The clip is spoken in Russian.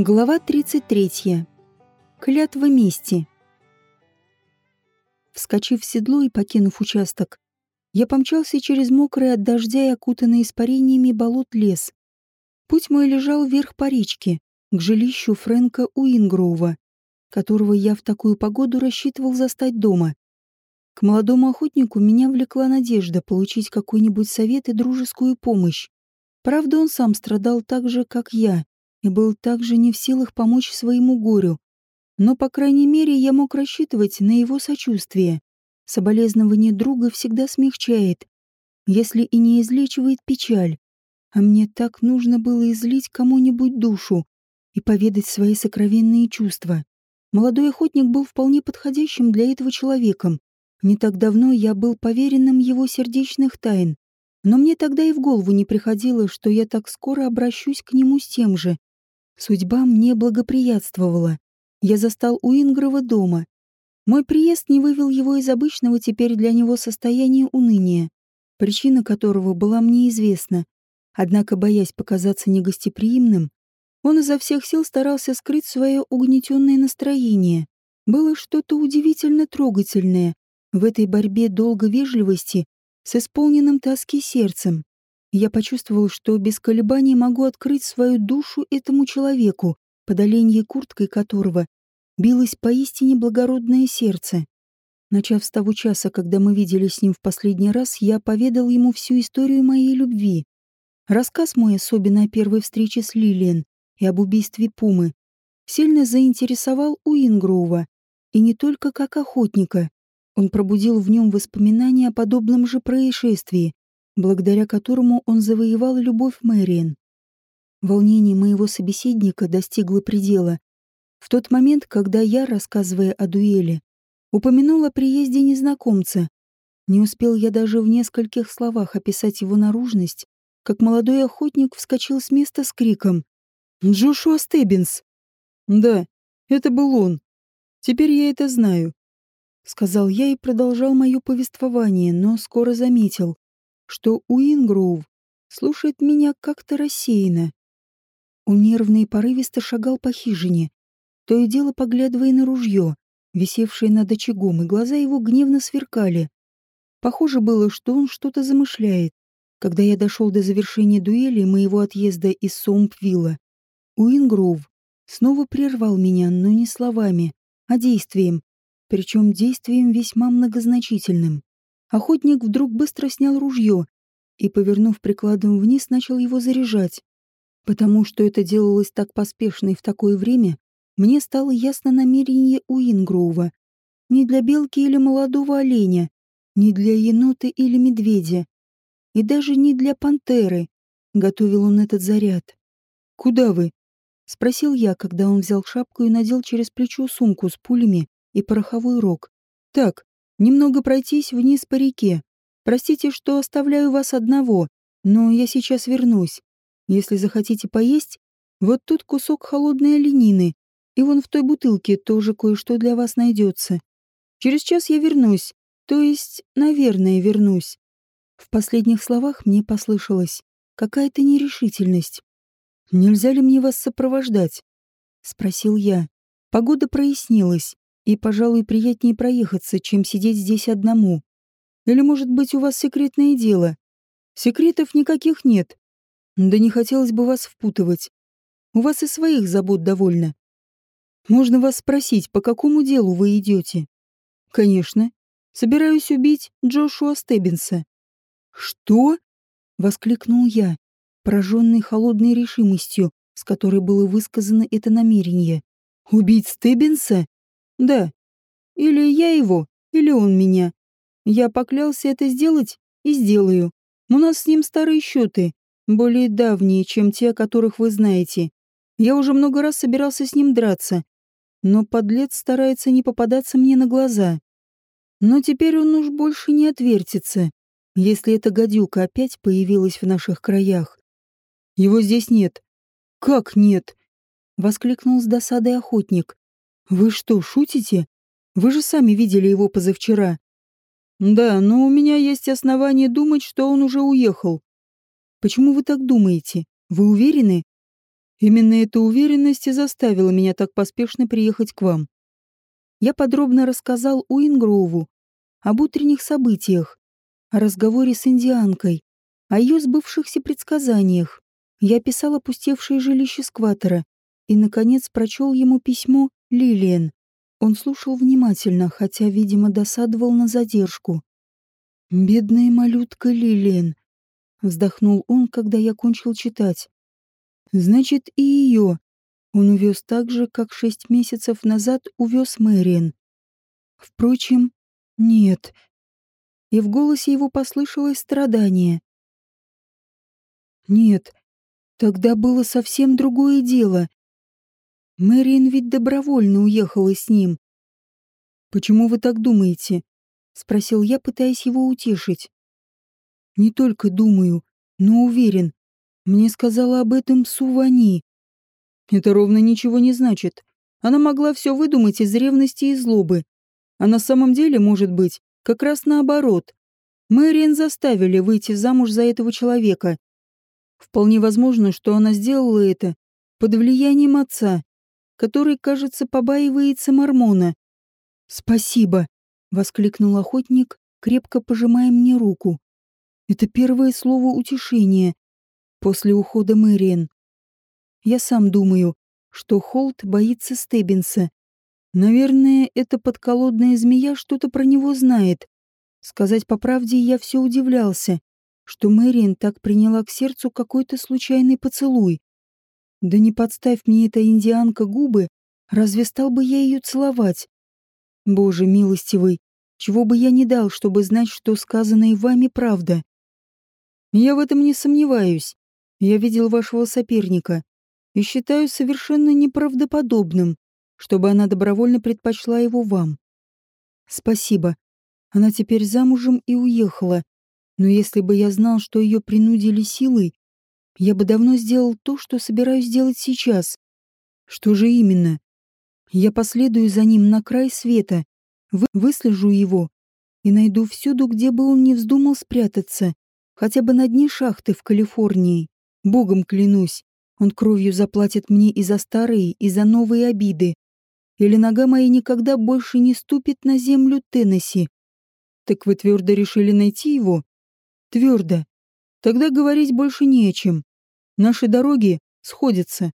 Глава 33. Клятва мести. Вскочив в седло и покинув участок, я помчался через мокрый от дождя и окутанный испарениями болот лес. Путь мой лежал вверх по речке, к жилищу Фрэнка Уингроува, которого я в такую погоду рассчитывал застать дома. К молодому охотнику меня влекла надежда получить какой-нибудь совет и дружескую помощь. Правда, он сам страдал так же, как я, и был также не в силах помочь своему горю. Но, по крайней мере, я мог рассчитывать на его сочувствие. Соболезнование друга всегда смягчает, если и не излечивает печаль. А мне так нужно было излить кому-нибудь душу и поведать свои сокровенные чувства. Молодой охотник был вполне подходящим для этого человеком. Не так давно я был поверенным его сердечных тайн, но мне тогда и в голову не приходило, что я так скоро обращусь к нему с тем же. Судьба мне благоприятствовала. Я застал Уингрова дома. Мой приезд не вывел его из обычного теперь для него состояния уныния, причина которого была мне известна. Однако, боясь показаться негостеприимным, он изо всех сил старался скрыть свое угнетенное настроение. Было что-то удивительно трогательное в этой борьбе долго вежливости с исполненным тоски сердцем. Я почувствовал, что без колебаний могу открыть свою душу этому человеку, под оленьей курткой которого билось поистине благородное сердце. Начав с того часа, когда мы виделись с ним в последний раз, я поведал ему всю историю моей любви. Рассказ мой, особенно о первой встрече с Лилиан и об убийстве Пумы, сильно заинтересовал Уингроува, и не только как охотника. Он пробудил в нем воспоминания о подобном же происшествии, благодаря которому он завоевал любовь Мэриэн. Волнение моего собеседника достигло предела. В тот момент, когда я, рассказывая о дуэли, упомянул о приезде незнакомца, не успел я даже в нескольких словах описать его наружность, как молодой охотник вскочил с места с криком «Джошуа Стеббинс!» «Да, это был он. Теперь я это знаю», — сказал я и продолжал мое повествование, но скоро заметил, что Уингроув слушает меня как-то рассеянно. Он нервно и порывисто шагал по хижине, то и дело поглядывая на ружье, висевшее над очагом, и глаза его гневно сверкали. Похоже было, что он что-то замышляет. Когда я дошел до завершения дуэли и моего отъезда из Соумпвилла, Уингроув снова прервал меня, но не словами, а действием, причем действием весьма многозначительным. Охотник вдруг быстро снял ружье и, повернув прикладом вниз, начал его заряжать. Потому что это делалось так поспешно и в такое время, мне стало ясно намерение Уингроува. Не для белки или молодого оленя, не для енота или медведя, и даже не для пантеры готовил он этот заряд. «Куда вы?» — спросил я, когда он взял шапку и надел через плечо сумку с пулями и пороховой рог. «Так, немного пройтись вниз по реке. Простите, что оставляю вас одного, но я сейчас вернусь. Если захотите поесть, вот тут кусок холодной оленины, и вон в той бутылке тоже кое-что для вас найдется. Через час я вернусь, то есть, наверное, вернусь. В последних словах мне послышалась какая-то нерешительность. «Нельзя ли мне вас сопровождать?» — спросил я. Погода прояснилась, и, пожалуй, приятнее проехаться, чем сидеть здесь одному. Или, может быть, у вас секретное дело? Секретов никаких нет. Да не хотелось бы вас впутывать. У вас и своих забот довольно. Можно вас спросить, по какому делу вы идете? Конечно. Собираюсь убить Джошуа Стеббинса. Что? Воскликнул я, пораженный холодной решимостью, с которой было высказано это намерение. Убить Стеббинса? Да. Или я его, или он меня. Я поклялся это сделать и сделаю. У нас с ним старые счеты, более давние, чем те, о которых вы знаете. Я уже много раз собирался с ним драться, но подлец старается не попадаться мне на глаза. Но теперь он уж больше не отвертится, если эта гадюка опять появилась в наших краях. Его здесь нет. Как нет? Воскликнул с досадой охотник. «Вы что, шутите? Вы же сами видели его позавчера». «Да, но у меня есть основания думать, что он уже уехал». «Почему вы так думаете? Вы уверены? Именно эта уверенность и заставила меня так поспешно приехать к вам. Я подробно рассказал Уингроуву об утренних событиях, о разговоре с индианкой, о ее сбывшихся предсказаниях. Я описал опустевшее жилище скватера и, наконец, прочел ему письмо Лилиен. Он слушал внимательно, хотя, видимо, досадовал на задержку. «Бедная малютка Лилиен», — вздохнул он, когда я кончил читать. «Значит, и ее он увез так же, как шесть месяцев назад увез Мэриэн. Впрочем, нет». И в голосе его послышалось страдание. «Нет, тогда было совсем другое дело. Мэриэн ведь добровольно уехала с ним. «Почему вы так думаете?» — спросил я, пытаясь его утешить. «Не только думаю, но уверен. Мне сказала об этом Сувани. Это ровно ничего не значит. Она могла все выдумать из ревности и злобы. А на самом деле, может быть, как раз наоборот. Мэриэн заставили выйти замуж за этого человека. Вполне возможно, что она сделала это под влиянием отца который, кажется, побаивается Мормона. «Спасибо!» — воскликнул охотник, крепко пожимая мне руку. «Это первое слово утешения после ухода Мэриэн. Я сам думаю, что Холт боится Стеббинса. Наверное, эта подколодная змея что-то про него знает. Сказать по правде, я все удивлялся, что Мэриэн так приняла к сердцу какой-то случайный поцелуй. Да не подставь мне эта индианка губы, разве стал бы я ее целовать? Боже милостивый, чего бы я не дал, чтобы знать, что сказанное вами правда. Я в этом не сомневаюсь. Я видел вашего соперника и считаю совершенно неправдоподобным, чтобы она добровольно предпочла его вам. Спасибо. Она теперь замужем и уехала. Но если бы я знал, что ее принудили силой, я бы давно сделал то, что собираюсь сделать сейчас. Что же именно? Я последую за ним на край света, вы выслежу его и найду всюду, где бы он ни вздумал спрятаться, хотя бы на дне шахты в Калифорнии. Богом клянусь, он кровью заплатит мне и за старые, и за новые обиды. Или нога моя никогда больше не ступит на землю Теннесси. Так вы твердо решили найти его? Твердо. Тогда говорить больше не о чем. Наши дороги сходятся.